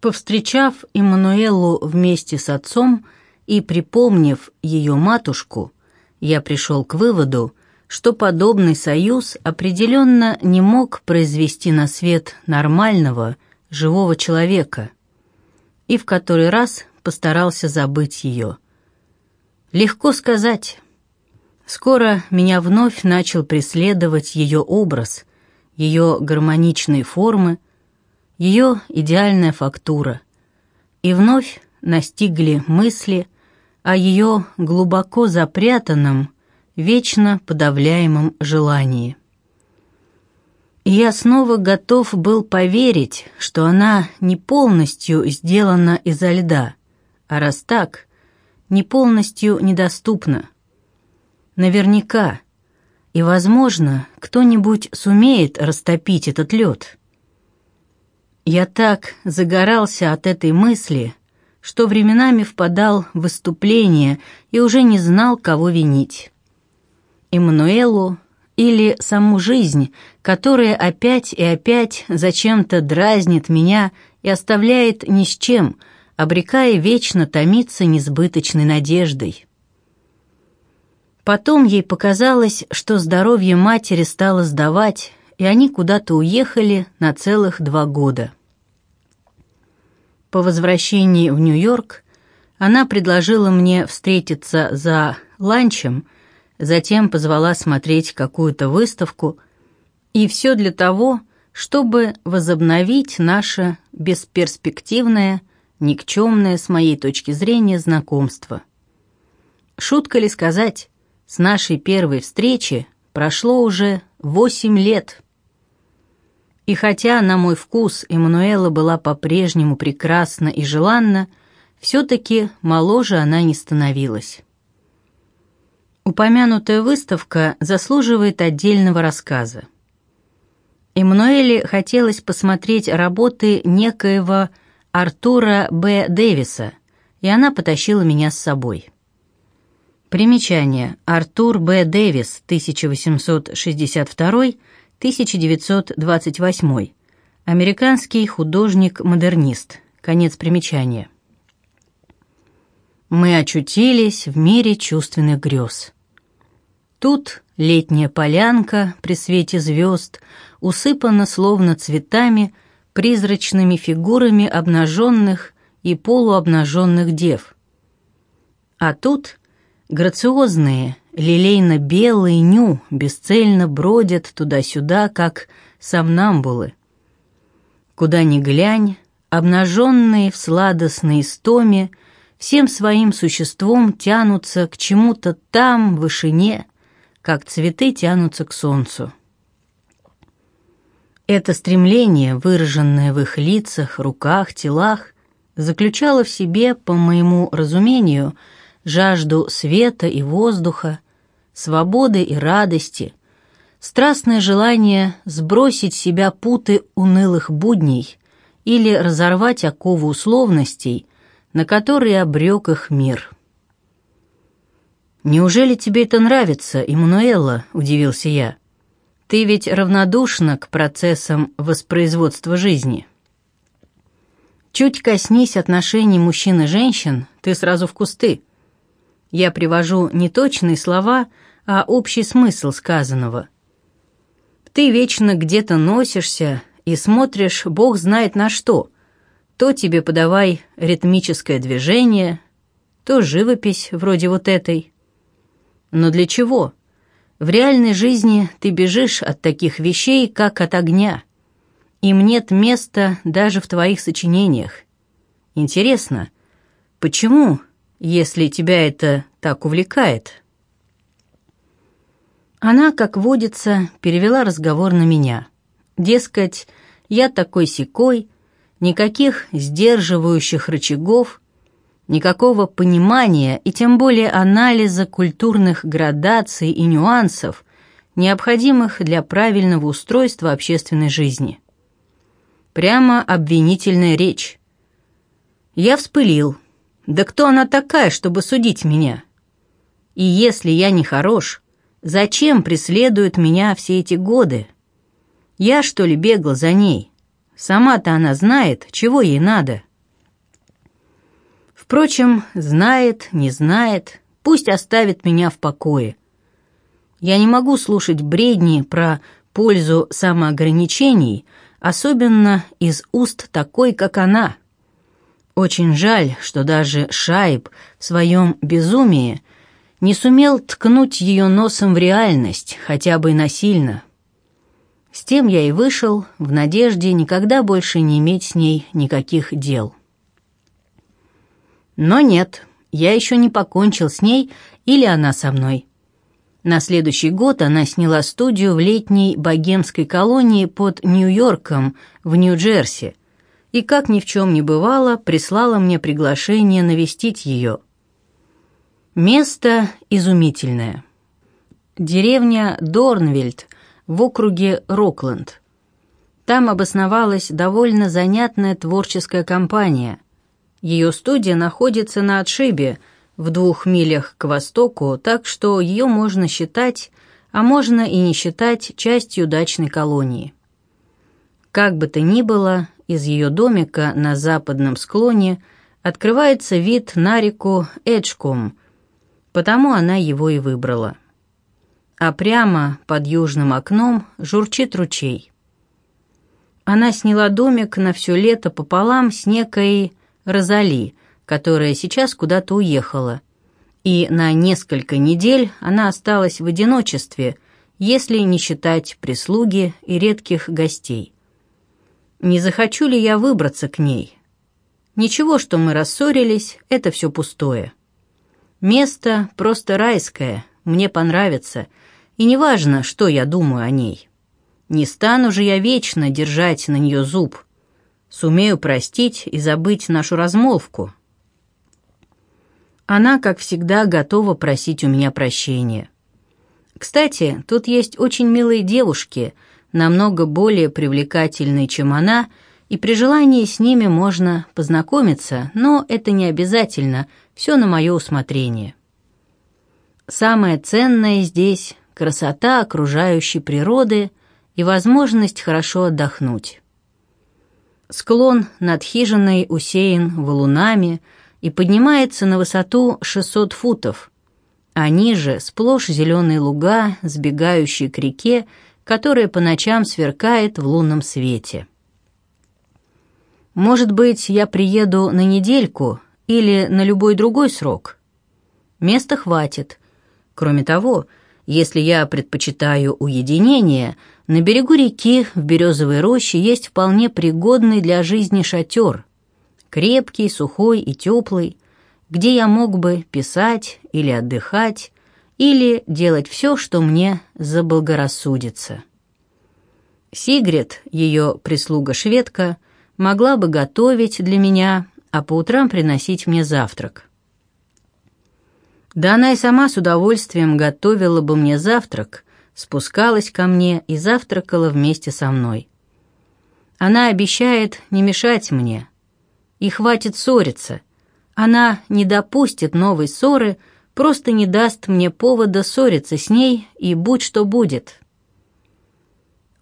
Повстречав Эммануэлу вместе с отцом и припомнив ее матушку, я пришел к выводу, что подобный союз определенно не мог произвести на свет нормального, живого человека, и в который раз постарался забыть ее. Легко сказать. Скоро меня вновь начал преследовать ее образ, ее гармоничные формы, ее идеальная фактура. И вновь настигли мысли о ее глубоко запрятанном, вечно подавляемом желании. И я снова готов был поверить, что она не полностью сделана изо льда, а раз так, не полностью недоступна. Наверняка, и, возможно, кто-нибудь сумеет растопить этот лед. Я так загорался от этой мысли, что временами впадал в выступление и уже не знал, кого винить. Эммануэлу или саму жизнь, которая опять и опять зачем-то дразнит меня и оставляет ни с чем, обрекая вечно томиться несбыточной надеждой. Потом ей показалось, что здоровье матери стало сдавать, и они куда-то уехали на целых два года. По возвращении в Нью-Йорк она предложила мне встретиться за ланчем, затем позвала смотреть какую-то выставку, и все для того, чтобы возобновить наше бесперспективное, никчемное с моей точки зрения знакомство. Шутка ли сказать, с нашей первой встречи прошло уже восемь лет. И хотя, на мой вкус, Эммануэла была по-прежнему прекрасна и желанна, все-таки моложе она не становилась. Упомянутая выставка заслуживает отдельного рассказа. Эммануэле хотелось посмотреть работы некоего Артура Б. Дэвиса, и она потащила меня с собой. Примечание. Артур Б. Дэвис, 1862 1928. Американский художник-модернист. Конец примечания. Мы очутились в мире чувственных грез. Тут летняя полянка при свете звезд усыпана словно цветами, призрачными фигурами обнаженных и полуобнаженных дев. А тут грациозные, лилейно-белые ню бесцельно бродят туда-сюда, как сомнамбулы. Куда ни глянь, обнаженные в сладостной истоме, всем своим существом тянутся к чему-то там, в вышине, как цветы тянутся к солнцу. Это стремление, выраженное в их лицах, руках, телах, заключало в себе, по моему разумению, жажду света и воздуха, свободы и радости, страстное желание сбросить себя путы унылых будней или разорвать оковы условностей, на которые обрек их мир. «Неужели тебе это нравится, Эммануэла?» — удивился я. «Ты ведь равнодушна к процессам воспроизводства жизни». Чуть коснись отношений мужчин и женщин, ты сразу в кусты. Я привожу не точные слова, а общий смысл сказанного. Ты вечно где-то носишься и смотришь бог знает на что. То тебе подавай ритмическое движение, то живопись вроде вот этой. Но для чего? В реальной жизни ты бежишь от таких вещей, как от огня. Им нет места даже в твоих сочинениях. Интересно, почему, если тебя это так увлекает?» Она, как водится, перевела разговор на меня. Дескать, я такой секой, никаких сдерживающих рычагов, никакого понимания и тем более анализа культурных градаций и нюансов, необходимых для правильного устройства общественной жизни. Прямо обвинительная речь. Я вспылил. Да кто она такая, чтобы судить меня? И если я не хорош, Зачем преследует меня все эти годы? Я, что ли, бегал за ней? Сама-то она знает, чего ей надо. Впрочем, знает, не знает, пусть оставит меня в покое. Я не могу слушать бредни про пользу самоограничений, особенно из уст такой, как она. Очень жаль, что даже Шайб в своем безумии не сумел ткнуть ее носом в реальность, хотя бы насильно. С тем я и вышел, в надежде никогда больше не иметь с ней никаких дел. Но нет, я еще не покончил с ней, или она со мной. На следующий год она сняла студию в летней богемской колонии под Нью-Йорком в Нью-Джерси и, как ни в чем не бывало, прислала мне приглашение навестить ее. Место изумительное. Деревня Дорнвельд в округе Рокленд. Там обосновалась довольно занятная творческая компания. Ее студия находится на отшибе – в двух милях к востоку, так что ее можно считать, а можно и не считать частью дачной колонии. Как бы то ни было, из ее домика на западном склоне открывается вид на реку Эджком, потому она его и выбрала. А прямо под южным окном журчит ручей. Она сняла домик на все лето пополам с некой Розали – которая сейчас куда-то уехала, и на несколько недель она осталась в одиночестве, если не считать прислуги и редких гостей. Не захочу ли я выбраться к ней? Ничего, что мы рассорились, это все пустое. Место просто райское, мне понравится, и неважно, что я думаю о ней. Не стану же я вечно держать на нее зуб. Сумею простить и забыть нашу размолвку, она, как всегда, готова просить у меня прощения. Кстати, тут есть очень милые девушки, намного более привлекательные, чем она, и при желании с ними можно познакомиться, но это не обязательно, все на мое усмотрение. Самое ценное здесь — красота окружающей природы и возможность хорошо отдохнуть. Склон над хижиной усеян валунами — и поднимается на высоту 600 футов, а ниже сплошь зеленые луга, сбегающие к реке, которая по ночам сверкает в лунном свете. Может быть, я приеду на недельку или на любой другой срок. Места хватит. Кроме того, если я предпочитаю уединение, на берегу реки в березовой роще есть вполне пригодный для жизни шатер, крепкий, сухой и теплый, где я мог бы писать или отдыхать, или делать все, что мне заблагорассудится. Сигрид, ее прислуга-шведка, могла бы готовить для меня, а по утрам приносить мне завтрак. Да она и сама с удовольствием готовила бы мне завтрак, спускалась ко мне и завтракала вместе со мной. Она обещает не мешать мне, и хватит ссориться. Она не допустит новой ссоры, просто не даст мне повода ссориться с ней, и будь что будет.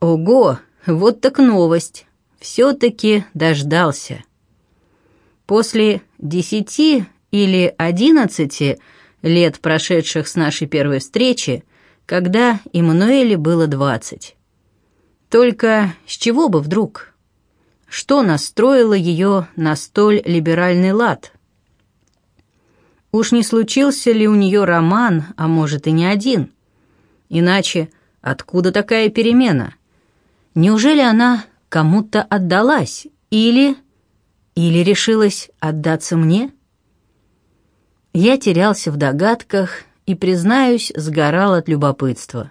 Ого, вот так новость. Все-таки дождался. После десяти или одиннадцати лет, прошедших с нашей первой встречи, когда Эммануэле было двадцать. Только с чего бы вдруг? что настроило ее на столь либеральный лад. Уж не случился ли у нее роман, а может и не один? Иначе откуда такая перемена? Неужели она кому-то отдалась или... или решилась отдаться мне? Я терялся в догадках и, признаюсь, сгорал от любопытства.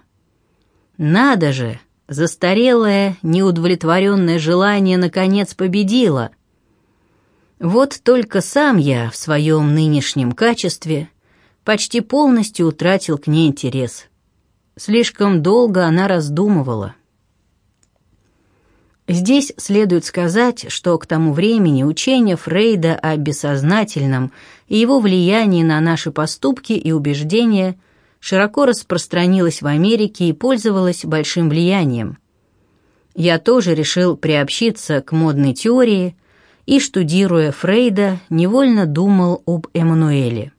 Надо же, Застарелое, неудовлетворенное желание наконец победило. Вот только сам я в своем нынешнем качестве почти полностью утратил к ней интерес. Слишком долго она раздумывала. Здесь следует сказать, что к тому времени учение Фрейда о бессознательном и его влиянии на наши поступки и убеждения широко распространилась в Америке и пользовалась большим влиянием. Я тоже решил приобщиться к модной теории и, штудируя Фрейда, невольно думал об Эммануэле.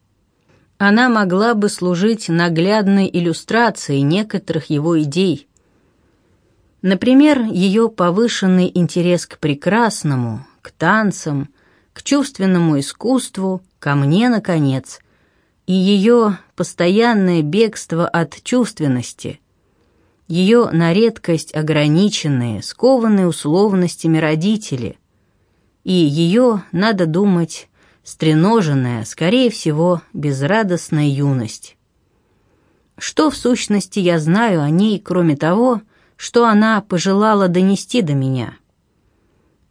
Она могла бы служить наглядной иллюстрацией некоторых его идей. Например, ее повышенный интерес к прекрасному, к танцам, к чувственному искусству, ко мне, наконец, и ее постоянное бегство от чувственности, ее на редкость ограниченные, скованные условностями родители, и ее, надо думать, стреноженная, скорее всего, безрадостная юность. Что, в сущности, я знаю о ней, кроме того, что она пожелала донести до меня?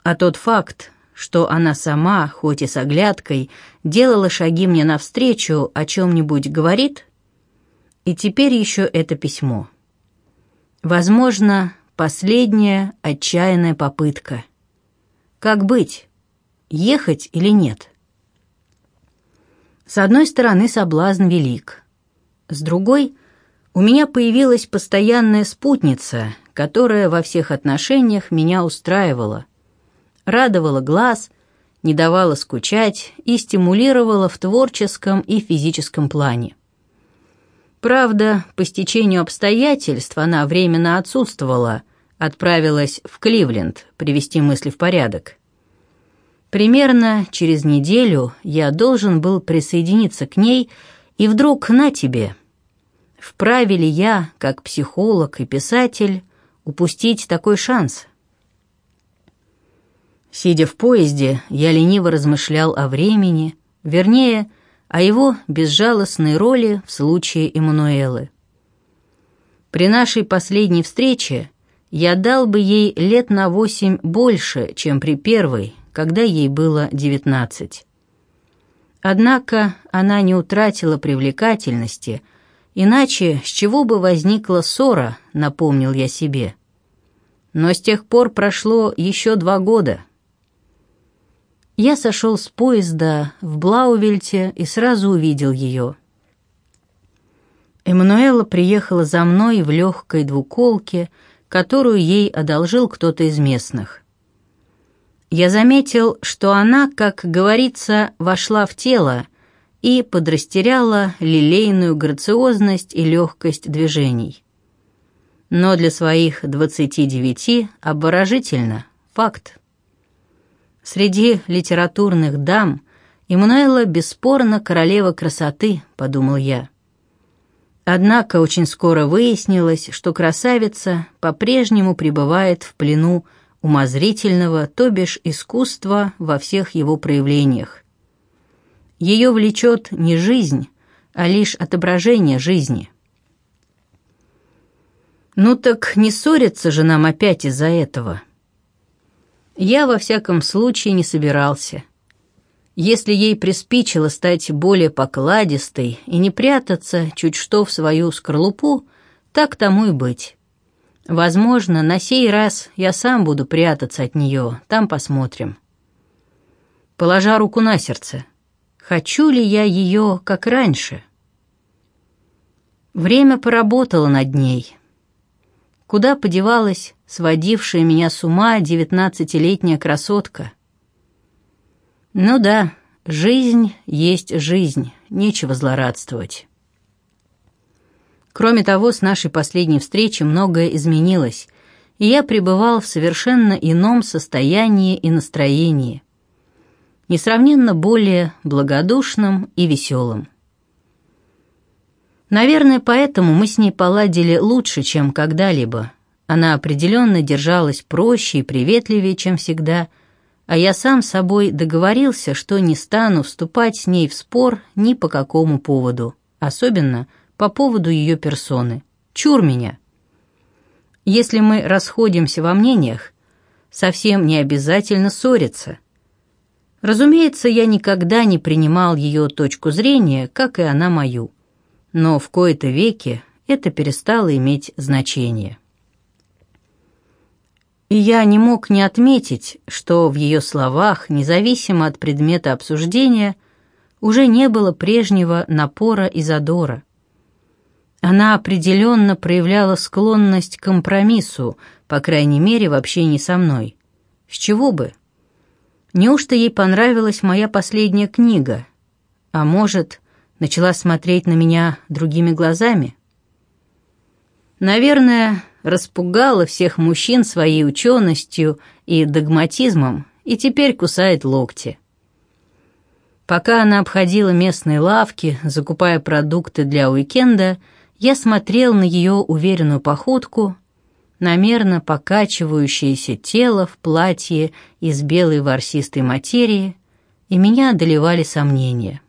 А тот факт, что она сама, хоть и с оглядкой, делала шаги мне навстречу, о чем-нибудь говорит? И теперь еще это письмо. Возможно, последняя отчаянная попытка. Как быть? Ехать или нет? С одной стороны, соблазн велик. С другой, у меня появилась постоянная спутница, которая во всех отношениях меня устраивала, радовала глаз, не давала скучать и стимулировала в творческом и физическом плане. Правда, по стечению обстоятельств она временно отсутствовала, отправилась в Кливленд привести мысли в порядок. Примерно через неделю я должен был присоединиться к ней, и вдруг на тебе. Вправе ли я, как психолог и писатель, упустить такой шанс? Сидя в поезде, я лениво размышлял о времени, вернее, о его безжалостной роли в случае Эммануэлы. При нашей последней встрече я дал бы ей лет на восемь больше, чем при первой, когда ей было девятнадцать. Однако она не утратила привлекательности, иначе с чего бы возникла ссора, напомнил я себе. Но с тех пор прошло еще два года. Я сошел с поезда в Блаувельте и сразу увидел ее. Эммануэла приехала за мной в легкой двуколке, которую ей одолжил кто-то из местных я заметил, что она, как говорится, вошла в тело и подрастеряла лилейную грациозность и легкость движений. Но для своих двадцати девяти обворожительно, факт. Среди литературных дам Эммануэла бесспорно королева красоты, подумал я. Однако очень скоро выяснилось, что красавица по-прежнему пребывает в плену умозрительного, то бишь искусства во всех его проявлениях. Ее влечет не жизнь, а лишь отображение жизни. Ну так не ссориться же нам опять из-за этого. Я во всяком случае не собирался. Если ей приспичило стать более покладистой и не прятаться чуть что в свою скорлупу, так тому и быть. Возможно, на сей раз я сам буду прятаться от нее, там посмотрим. Положа руку на сердце, хочу ли я ее, как раньше? Время поработало над ней. Куда подевалась сводившая меня с ума девятнадцатилетняя красотка? Ну да, жизнь есть жизнь, нечего злорадствовать. Кроме того, с нашей последней встречи многое изменилось, и я пребывал в совершенно ином состоянии и настроении, несравненно более благодушным и веселым. Наверное, поэтому мы с ней поладили лучше, чем когда-либо. Она определенно держалась проще и приветливее, чем всегда, а я сам собой договорился, что не стану вступать с ней в спор ни по какому поводу, особенно – по поводу ее персоны. Чур меня. Если мы расходимся во мнениях, совсем не обязательно ссориться. Разумеется, я никогда не принимал ее точку зрения, как и она мою. Но в кои-то веки это перестало иметь значение. И я не мог не отметить, что в ее словах, независимо от предмета обсуждения, уже не было прежнего напора и задора. Она определенно проявляла склонность к компромиссу, по крайней мере, в общении со мной. С чего бы? Неужто ей понравилась моя последняя книга? А может, начала смотреть на меня другими глазами? Наверное, распугала всех мужчин своей ученостью и догматизмом и теперь кусает локти. Пока она обходила местные лавки, закупая продукты для уикенда, я смотрел на ее уверенную походку, намерно покачивающееся тело в платье из белой ворсистой материи, и меня одолевали сомнения.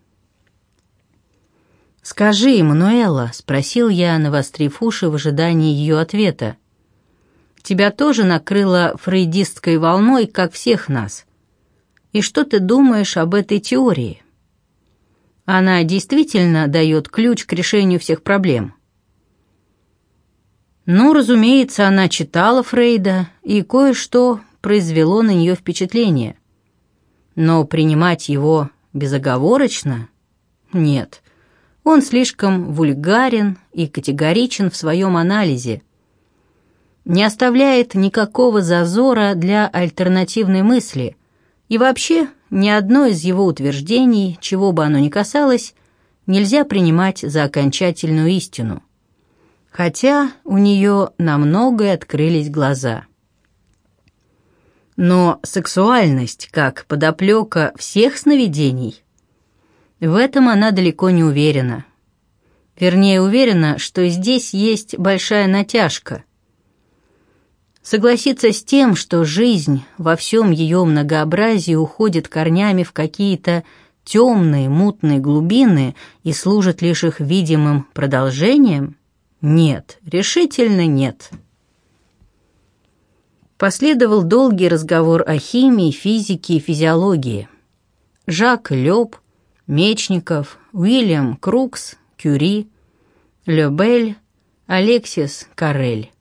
«Скажи, Мануэла», — спросил я, навострив уши в ожидании ее ответа, «тебя тоже накрыло фрейдистской волной, как всех нас. И что ты думаешь об этой теории? Она действительно дает ключ к решению всех проблем?» Ну, разумеется, она читала Фрейда, и кое-что произвело на нее впечатление. Но принимать его безоговорочно? Нет. Он слишком вульгарен и категоричен в своем анализе. Не оставляет никакого зазора для альтернативной мысли. И вообще, ни одно из его утверждений, чего бы оно ни касалось, нельзя принимать за окончательную истину. Хотя у нее на многое открылись глаза. Но сексуальность, как подоплека всех сновидений – в этом она далеко не уверена. Вернее, уверена, что здесь есть большая натяжка. Согласиться с тем, что жизнь во всем ее многообразии уходит корнями в какие-то темные, мутные глубины и служит лишь их видимым продолжением? Нет, решительно нет. Последовал долгий разговор о химии, физике и физиологии. Жак Лёб Мечников, Уильям Крукс, Кюри, Лёбель, Алексис Карель.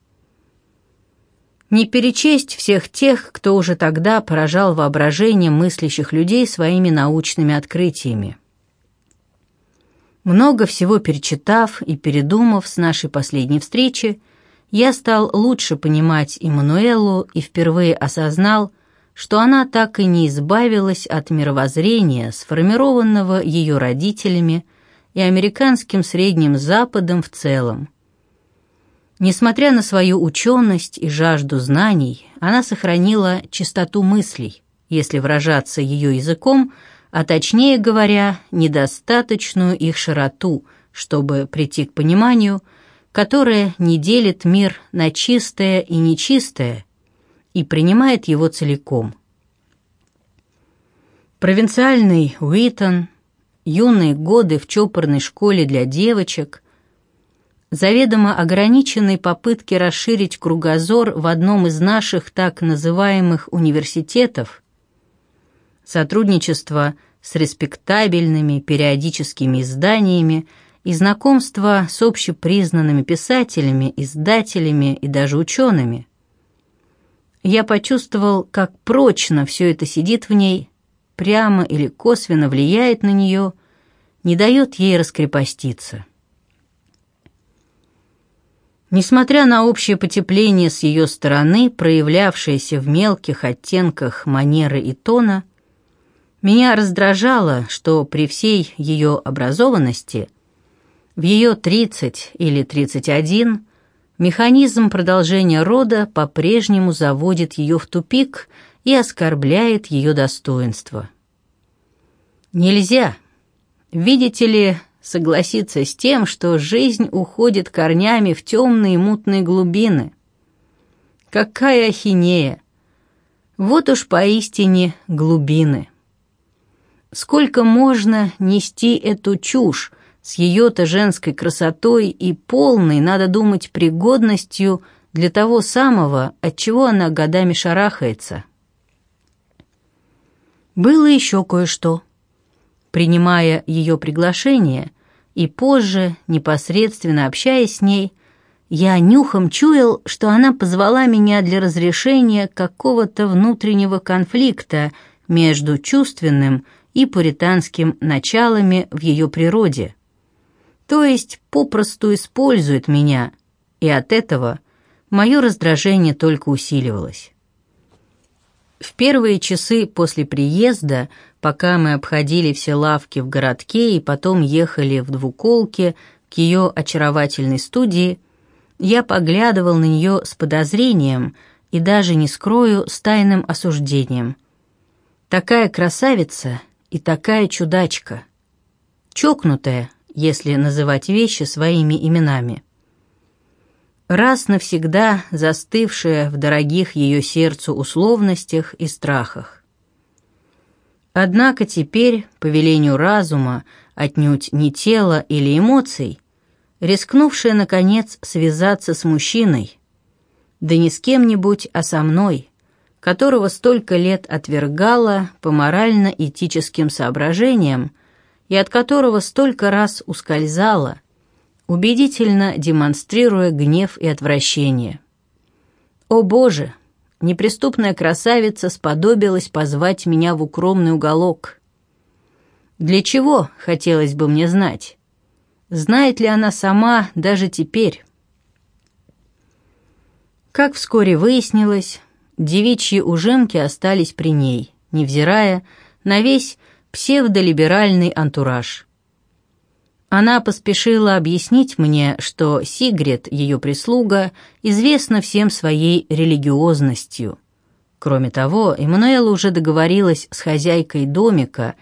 Не перечесть всех тех, кто уже тогда поражал воображение мыслящих людей своими научными открытиями. Много всего перечитав и передумав с нашей последней встречи, я стал лучше понимать Эммануэлу и впервые осознал, что она так и не избавилась от мировоззрения, сформированного ее родителями и американским Средним Западом в целом. Несмотря на свою ученость и жажду знаний, она сохранила чистоту мыслей, если выражаться ее языком, а точнее говоря, недостаточную их широту, чтобы прийти к пониманию, которое не делит мир на чистое и нечистое, и принимает его целиком. Провинциальный Уитон, юные годы в чопорной школе для девочек, заведомо ограниченные попытки расширить кругозор в одном из наших так называемых университетов, сотрудничество с респектабельными периодическими изданиями и знакомство с общепризнанными писателями, издателями и даже учеными – я почувствовал, как прочно все это сидит в ней, прямо или косвенно влияет на нее, не дает ей раскрепоститься. Несмотря на общее потепление с ее стороны, проявлявшееся в мелких оттенках манеры и тона, меня раздражало, что при всей ее образованности, в ее 30 или 31, Механизм продолжения рода по-прежнему заводит ее в тупик и оскорбляет ее достоинство. Нельзя, видите ли, согласиться с тем, что жизнь уходит корнями в темные мутные глубины. Какая ахинея! Вот уж поистине глубины. Сколько можно нести эту чушь, с ее-то женской красотой и полной, надо думать, пригодностью для того самого, от чего она годами шарахается. Было еще кое-что. Принимая ее приглашение и позже, непосредственно общаясь с ней, я нюхом чуял, что она позвала меня для разрешения какого-то внутреннего конфликта между чувственным и пуританским началами в ее природе то есть попросту использует меня, и от этого мое раздражение только усиливалось. В первые часы после приезда, пока мы обходили все лавки в городке и потом ехали в двуколке к ее очаровательной студии, я поглядывал на нее с подозрением и даже, не скрою, с тайным осуждением. Такая красавица и такая чудачка. Чокнутая, если называть вещи своими именами раз навсегда застывшая в дорогих ее сердцу условностях и страхах. Однако теперь, по велению разума, отнюдь не тела или эмоций, рискнувшая, наконец, связаться с мужчиной, да не с кем-нибудь, а со мной, которого столько лет отвергала по морально-этическим соображениям и от которого столько раз ускользала – убедительно демонстрируя гнев и отвращение. «О Боже!» Неприступная красавица сподобилась позвать меня в укромный уголок. Для чего, хотелось бы мне знать? Знает ли она сама даже теперь? Как вскоре выяснилось, девичьи ужимки остались при ней, невзирая на весь псевдолиберальный антураж. Она поспешила объяснить мне, что Сигрид, ее прислуга, известна всем своей религиозностью. Кроме того, Эммануэла уже договорилась с хозяйкой домика,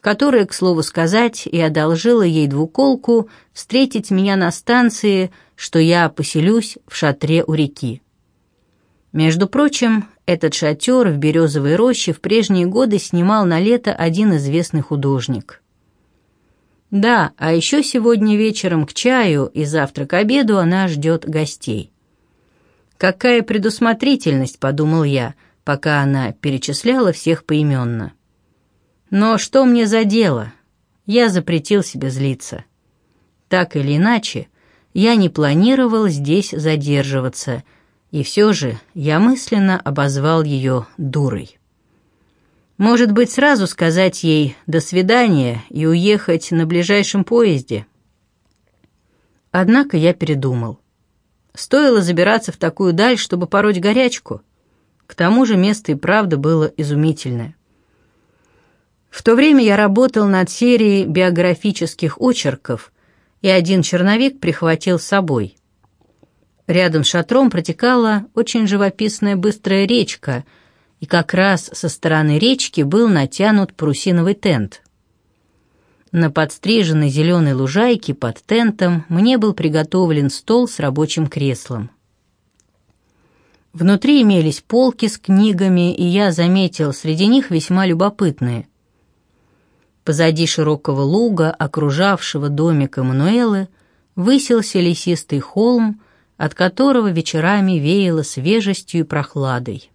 которая, к слову сказать, и одолжила ей двуколку встретить меня на станции, что я поселюсь в шатре у реки. Между прочим, этот шатер в Березовой роще в прежние годы снимал на лето один известный художник – да, а еще сегодня вечером к чаю и завтра к обеду она ждет гостей. Какая предусмотрительность, подумал я, пока она перечисляла всех поименно. Но что мне за дело? Я запретил себе злиться. Так или иначе, я не планировал здесь задерживаться, и все же я мысленно обозвал ее дурой. Может быть, сразу сказать ей «до свидания» и уехать на ближайшем поезде? Однако я передумал. Стоило забираться в такую даль, чтобы пороть горячку. К тому же место и правда было изумительное. В то время я работал над серией биографических очерков, и один черновик прихватил с собой. Рядом с шатром протекала очень живописная быстрая речка — и как раз со стороны речки был натянут парусиновый тент. На подстриженной зеленой лужайке под тентом мне был приготовлен стол с рабочим креслом. Внутри имелись полки с книгами, и я заметил среди них весьма любопытные. Позади широкого луга, окружавшего домик Эммануэлы, высился лесистый холм, от которого вечерами веяло свежестью и прохладой.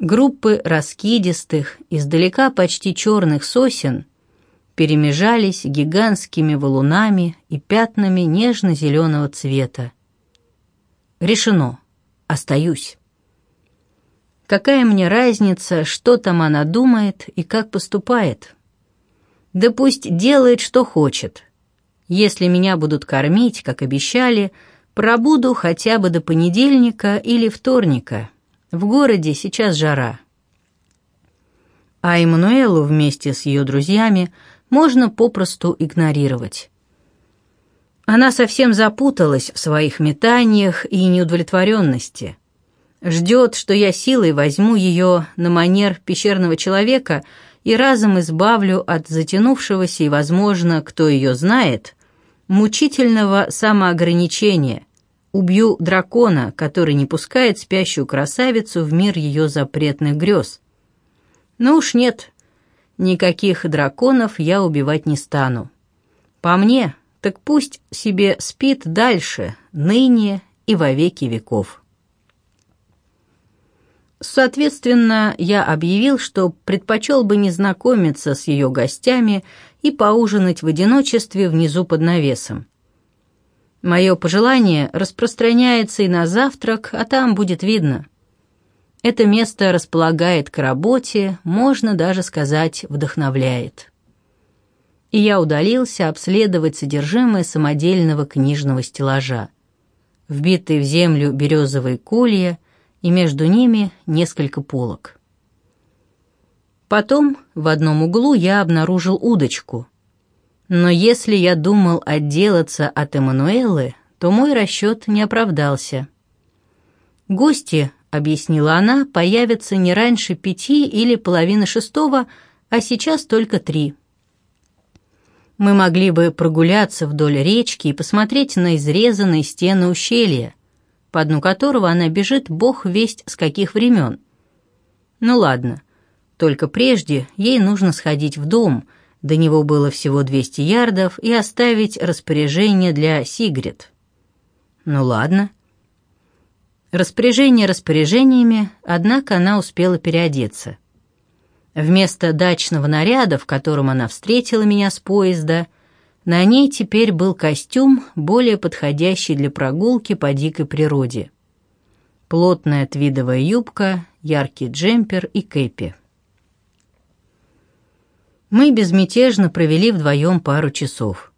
Группы раскидистых, издалека почти черных сосен перемежались гигантскими валунами и пятнами нежно-зеленого цвета. Решено. Остаюсь. Какая мне разница, что там она думает и как поступает? Да пусть делает, что хочет. Если меня будут кормить, как обещали, пробуду хотя бы до понедельника или вторника. В городе сейчас жара. А Эммануэлу вместе с ее друзьями можно попросту игнорировать. Она совсем запуталась в своих метаниях и неудовлетворенности. Ждет, что я силой возьму ее на манер пещерного человека и разом избавлю от затянувшегося и, возможно, кто ее знает, мучительного самоограничения – Убью дракона, который не пускает спящую красавицу в мир ее запретных грез. Ну уж нет, никаких драконов я убивать не стану. По мне, так пусть себе спит дальше, ныне и во веки веков. Соответственно, я объявил, что предпочел бы не знакомиться с ее гостями и поужинать в одиночестве внизу под навесом. Мое пожелание распространяется и на завтрак, а там будет видно. Это место располагает к работе, можно даже сказать, вдохновляет. И я удалился обследовать содержимое самодельного книжного стеллажа. Вбитые в землю березовые колья и между ними несколько полок. Потом в одном углу я обнаружил удочку. Но если я думал отделаться от Эммануэлы, то мой расчет не оправдался. Гости, объяснила она, появятся не раньше пяти или половины шестого, а сейчас только три. Мы могли бы прогуляться вдоль речки и посмотреть на изрезанные стены ущелья, по дну которого она бежит бог весть с каких времен. Ну ладно, только прежде ей нужно сходить в дом, до него было всего 200 ярдов, и оставить распоряжение для Сигрид. Ну ладно. Распоряжение распоряжениями, однако она успела переодеться. Вместо дачного наряда, в котором она встретила меня с поезда, на ней теперь был костюм, более подходящий для прогулки по дикой природе. Плотная твидовая юбка, яркий джемпер и кэпи. Мы безмятежно провели вдвоем пару часов.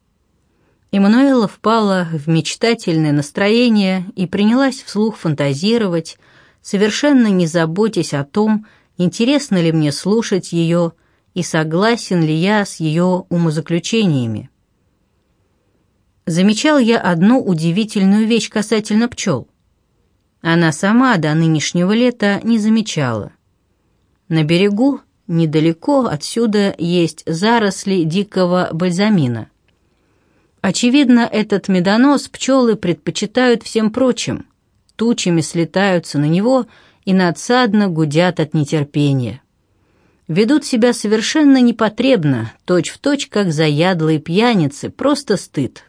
Эммануэла впала в мечтательное настроение и принялась вслух фантазировать, совершенно не заботясь о том, интересно ли мне слушать ее и согласен ли я с ее умозаключениями. Замечал я одну удивительную вещь касательно пчел. Она сама до нынешнего лета не замечала. На берегу Недалеко отсюда есть заросли дикого бальзамина. Очевидно, этот медонос пчелы предпочитают всем прочим. Тучами слетаются на него и надсадно гудят от нетерпения. Ведут себя совершенно непотребно, точь-в-точь, как заядлые пьяницы, просто стыд.